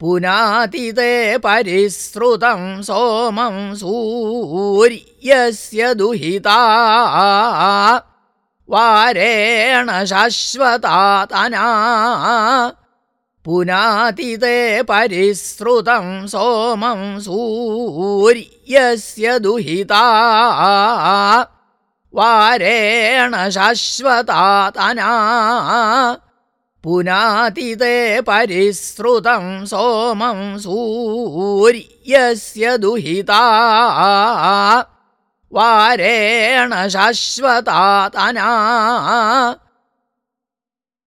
पुनाति ते परिसृतं सोमं सूर्यस्य दुहिता। वारेण शाश्वतातना पुनाति ते परिसृतं सोमं सूर्यस्य दुहिता। वारेण शाश्वतातना पुनाति ते परिसृतं सोमं सूर्यस्य दुहिता। वारेण शाश्वतातना